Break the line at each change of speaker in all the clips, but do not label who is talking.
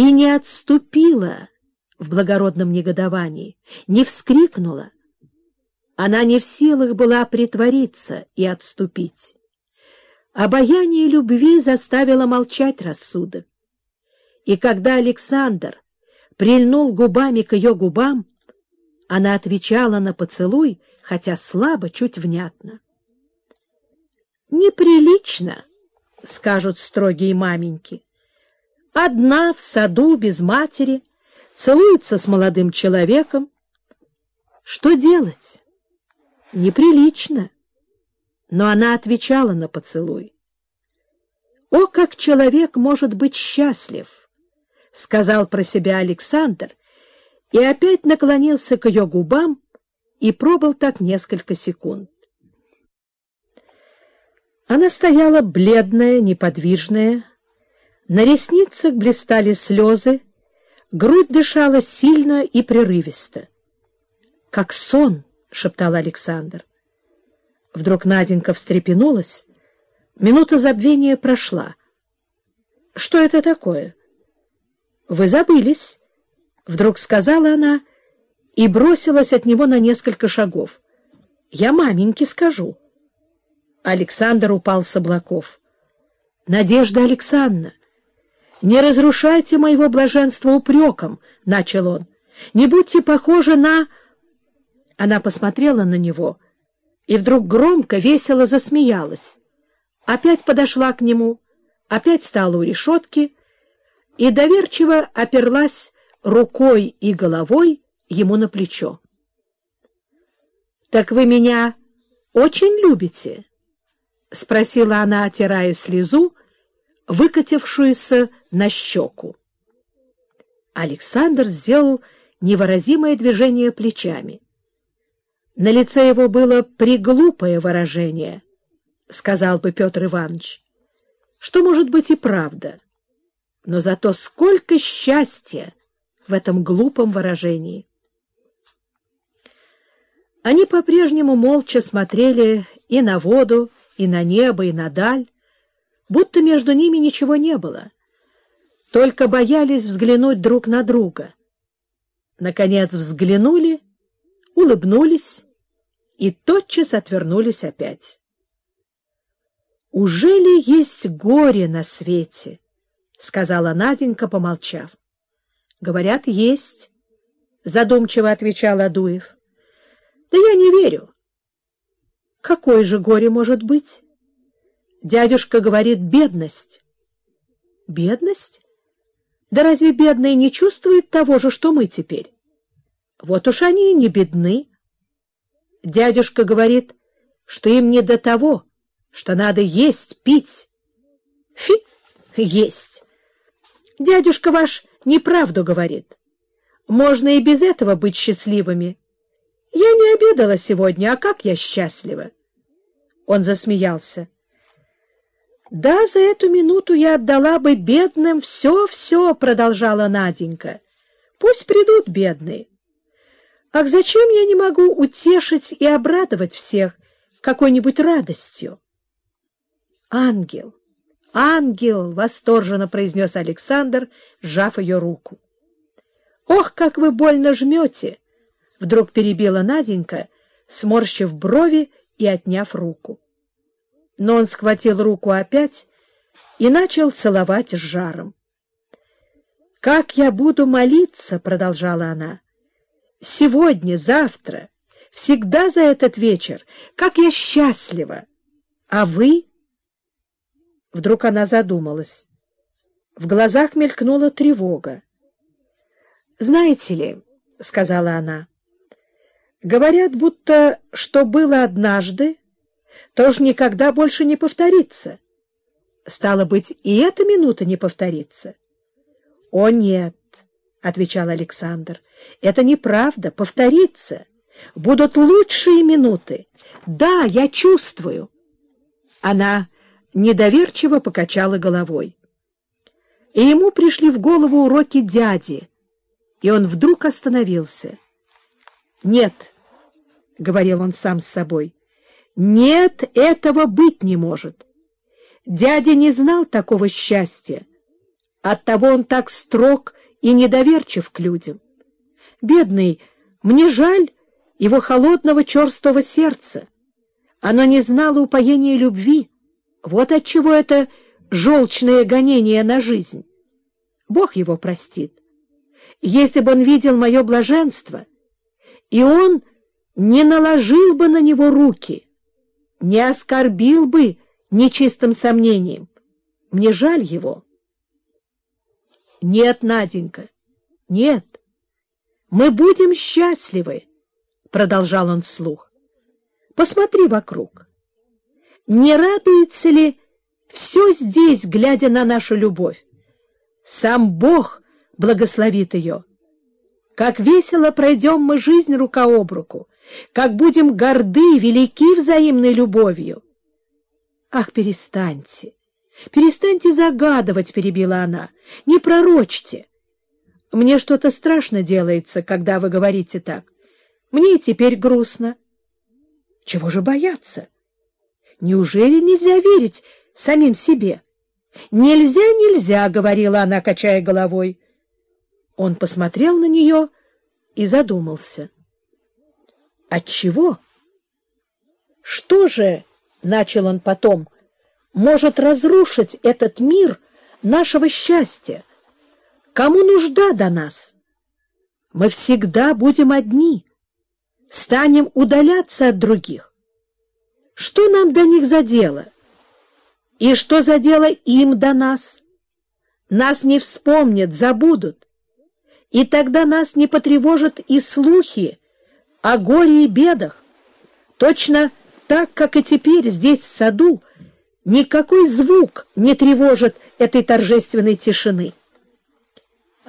и не отступила в благородном негодовании, не вскрикнула. Она не в силах была притвориться и отступить. Обаяние любви заставило молчать рассудок. И когда Александр прильнул губами к ее губам, она отвечала на поцелуй, хотя слабо, чуть внятно. «Неприлично», — скажут строгие маменьки. «Одна в саду без матери, целуется с молодым человеком. Что делать? Неприлично». Но она отвечала на поцелуй. «О, как человек может быть счастлив!» — сказал про себя Александр, и опять наклонился к ее губам и пробыл так несколько секунд. Она стояла бледная, неподвижная, на ресницах блистали слезы, грудь дышала сильно и прерывисто. — Как сон! — шептал Александр. Вдруг Наденька встрепенулась. Минута забвения прошла. — Что это такое? — «Вы забылись», — вдруг сказала она и бросилась от него на несколько шагов. «Я маменьке скажу». Александр упал с облаков. «Надежда Александровна, не разрушайте моего блаженства упреком», — начал он. «Не будьте похожи на...» Она посмотрела на него и вдруг громко, весело засмеялась. Опять подошла к нему, опять стала у решетки — и доверчиво оперлась рукой и головой ему на плечо. — Так вы меня очень любите? — спросила она, отирая слезу, выкатившуюся на щеку. Александр сделал невыразимое движение плечами. На лице его было приглупое выражение, — сказал бы Петр Иванович, — что, может быть, и правда но зато сколько счастья в этом глупом выражении. Они по-прежнему молча смотрели и на воду, и на небо, и на даль, будто между ними ничего не было, только боялись взглянуть друг на друга. Наконец взглянули, улыбнулись и тотчас отвернулись опять. Уже ли есть горе на свете? — сказала Наденька, помолчав. — Говорят, есть, — задумчиво отвечал Адуев. — Да я не верю. — Какое же горе может быть? Дядюшка говорит бедность. — Бедность? Да разве бедные не чувствуют того же, что мы теперь? Вот уж они и не бедны. Дядюшка говорит, что им не до того, что надо есть, пить. Фи, есть. Дядюшка ваш неправду говорит. Можно и без этого быть счастливыми. Я не обедала сегодня, а как я счастлива!» Он засмеялся. «Да, за эту минуту я отдала бы бедным все-все», — продолжала Наденька. «Пусть придут бедные. Ах, зачем я не могу утешить и обрадовать всех какой-нибудь радостью?» «Ангел, «Ангел!» — восторженно произнес Александр, сжав ее руку. «Ох, как вы больно жмете!» — вдруг перебила Наденька, сморщив брови и отняв руку. Но он схватил руку опять и начал целовать с жаром. «Как я буду молиться!» — продолжала она. «Сегодня, завтра, всегда за этот вечер, как я счастлива! А вы...» Вдруг она задумалась. В глазах мелькнула тревога. «Знаете ли, — сказала она, — говорят, будто что было однажды, то уж никогда больше не повторится. Стало быть, и эта минута не повторится. — О, нет, — отвечал Александр, — это неправда, повторится. Будут лучшие минуты. Да, я чувствую. Она недоверчиво покачала головой. И ему пришли в голову уроки дяди, и он вдруг остановился. «Нет», — говорил он сам с собой, — «нет, этого быть не может. Дядя не знал такого счастья, Оттого он так строг и недоверчив к людям. Бедный, мне жаль его холодного черстого сердца. Оно не знало упоения любви. Вот отчего это желчное гонение на жизнь. Бог его простит. Если бы он видел мое блаженство, и он не наложил бы на него руки, не оскорбил бы нечистым сомнением. Мне жаль его. Нет, Наденька, нет. Мы будем счастливы, — продолжал он вслух. Посмотри вокруг. Не радуется ли все здесь, глядя на нашу любовь? Сам Бог благословит ее. Как весело пройдем мы жизнь рука об руку, как будем горды, велики взаимной любовью. Ах, перестаньте, перестаньте загадывать, — перебила она, — не пророчьте. Мне что-то страшно делается, когда вы говорите так. Мне теперь грустно. Чего же бояться? Неужели нельзя верить самим себе? Нельзя, нельзя, — говорила она, качая головой. Он посмотрел на нее и задумался. Отчего? Что же, — начал он потом, — может разрушить этот мир нашего счастья? Кому нужда до нас? Мы всегда будем одни, станем удаляться от других. Что нам до них за дело? И что за дело им до нас? Нас не вспомнят, забудут. И тогда нас не потревожат и слухи о горе и бедах. Точно так, как и теперь здесь, в саду, никакой звук не тревожит этой торжественной тишины.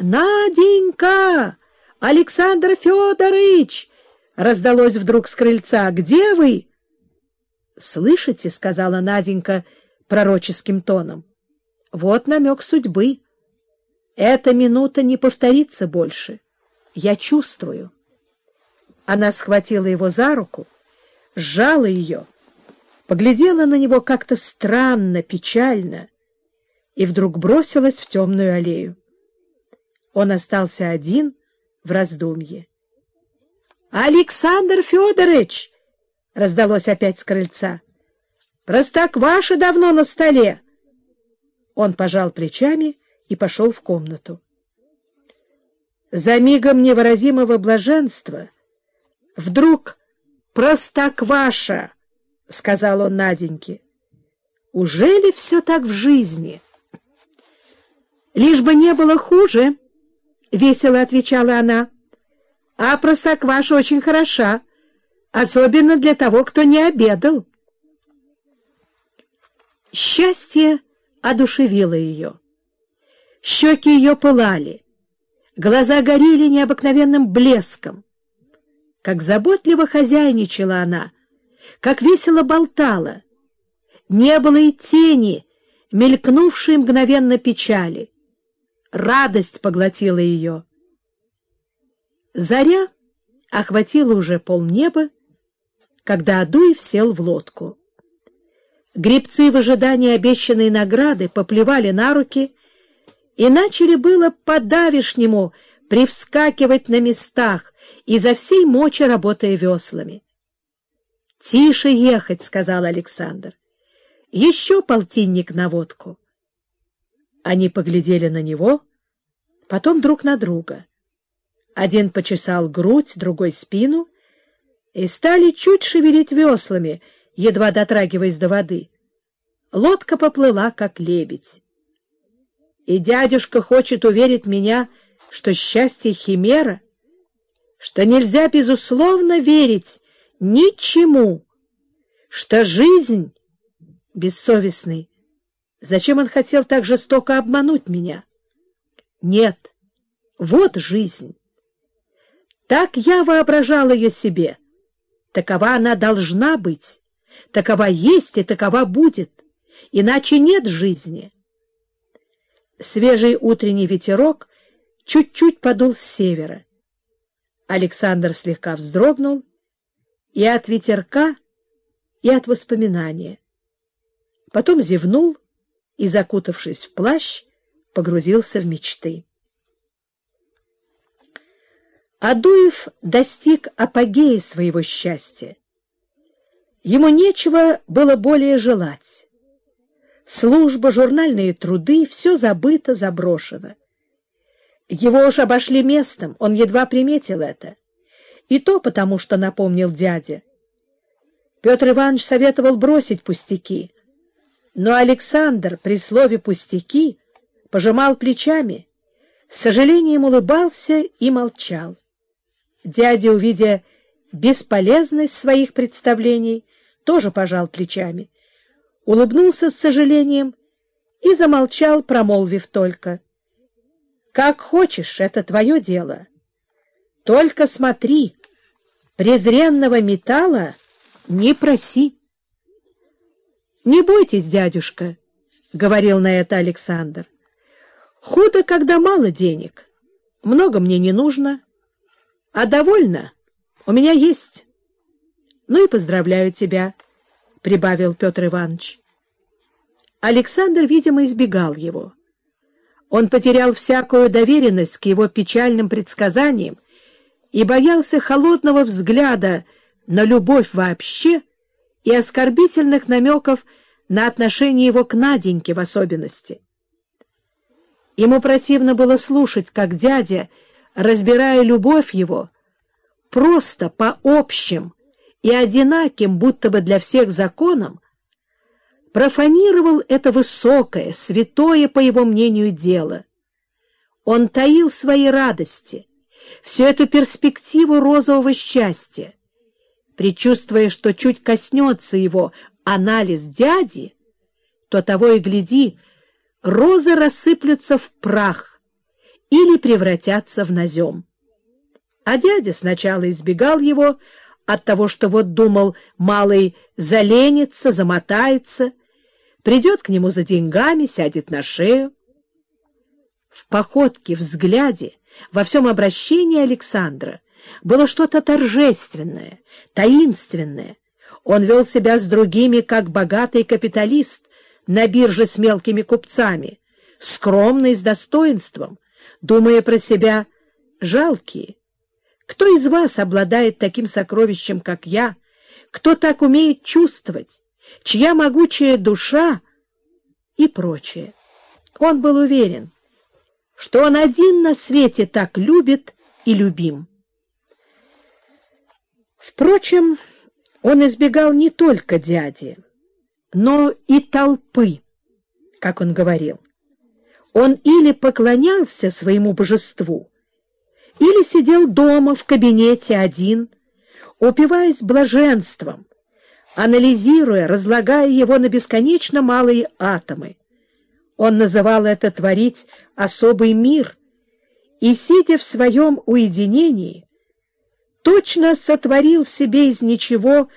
«Наденька! Александр Федорович!» — раздалось вдруг с крыльца. «Где вы?» «Слышите?» — сказала Наденька пророческим тоном. «Вот намек судьбы. Эта минута не повторится больше. Я чувствую». Она схватила его за руку, сжала ее, поглядела на него как-то странно, печально и вдруг бросилась в темную аллею. Он остался один в раздумье. — Александр Федорович! — раздалось опять с крыльца. — Простокваша давно на столе! Он пожал плечами и пошел в комнату. За мигом невыразимого блаженства вдруг простокваша, — сказал он Наденьке. — Ужели все так в жизни? — Лишь бы не было хуже, —— весело отвечала она. — А простокваша очень хороша, особенно для того, кто не обедал. Счастье одушевило ее. Щеки ее пылали, глаза горели необыкновенным блеском. Как заботливо хозяйничала она, как весело болтала. Не было и тени, мелькнувшей мгновенно печали радость поглотила ее. Заря охватила уже полнеба, когда Адуев сел в лодку. Гребцы в ожидании обещанной награды поплевали на руки и начали было по-давишнему привскакивать на местах, изо всей мочи работая веслами. — Тише ехать, — сказал Александр. — Еще полтинник на водку. Они поглядели на него, потом друг на друга. Один почесал грудь, другой — спину, и стали чуть шевелить веслами, едва дотрагиваясь до воды. Лодка поплыла, как лебедь. И дядюшка хочет уверить меня, что счастье — химера, что нельзя, безусловно, верить ничему, что жизнь бессовестный Зачем он хотел так жестоко обмануть меня? Нет, вот жизнь. Так я воображал ее себе. Такова она должна быть, такова есть и такова будет, иначе нет жизни. Свежий утренний ветерок чуть-чуть подул с севера. Александр слегка вздрогнул и от ветерка, и от воспоминания. Потом зевнул и, закутавшись в плащ, погрузился в мечты. Адуев достиг апогея своего счастья. Ему нечего было более желать. Служба, журнальные труды — все забыто, заброшено. Его уж обошли местом, он едва приметил это. И то потому, что напомнил дядя. Петр Иванович советовал бросить пустяки. Но Александр при слове «пустяки» пожимал плечами, с сожалением улыбался и молчал. Дядя, увидя бесполезность своих представлений, тоже пожал плечами, улыбнулся с сожалением и замолчал, промолвив только. «Как хочешь, это твое дело. Только смотри, презренного металла не проси». «Не бойтесь, дядюшка», — говорил на это Александр. «Худо, когда мало денег. Много мне не нужно, а довольно у меня есть». Ну и поздравляю тебя, — прибавил Петр Иванович. Александр, видимо, избегал его. Он потерял всякую доверенность к его печальным предсказаниям и боялся холодного взгляда на любовь вообще и оскорбительных намеков на отношение его к Наденьке в особенности. Ему противно было слушать, как дядя, разбирая любовь его, просто по общим, и одинаким, будто бы для всех законом, профанировал это высокое, святое, по его мнению, дело. Он таил свои радости, всю эту перспективу розового счастья, предчувствуя, что чуть коснется его анализ дяди, то того и гляди, розы рассыплются в прах или превратятся в назем. А дядя сначала избегал его, от того, что вот думал, малый заленится, замотается, придет к нему за деньгами, сядет на шею. В походке, взгляде, во всем обращении Александра было что-то торжественное, таинственное. Он вел себя с другими, как богатый капиталист на бирже с мелкими купцами, скромный, с достоинством, думая про себя «жалкие, кто из вас обладает таким сокровищем, как я? Кто так умеет чувствовать? Чья могучая душа? И прочее. Он был уверен, что он один на свете так любит и любим. Впрочем, он избегал не только дяди, но и толпы, как он говорил. Он или поклонялся своему божеству, или сидел дома в кабинете один, упиваясь блаженством, анализируя, разлагая его на бесконечно малые атомы. Он называл это творить особый мир, и, сидя в своем уединении, точно сотворил себе из ничего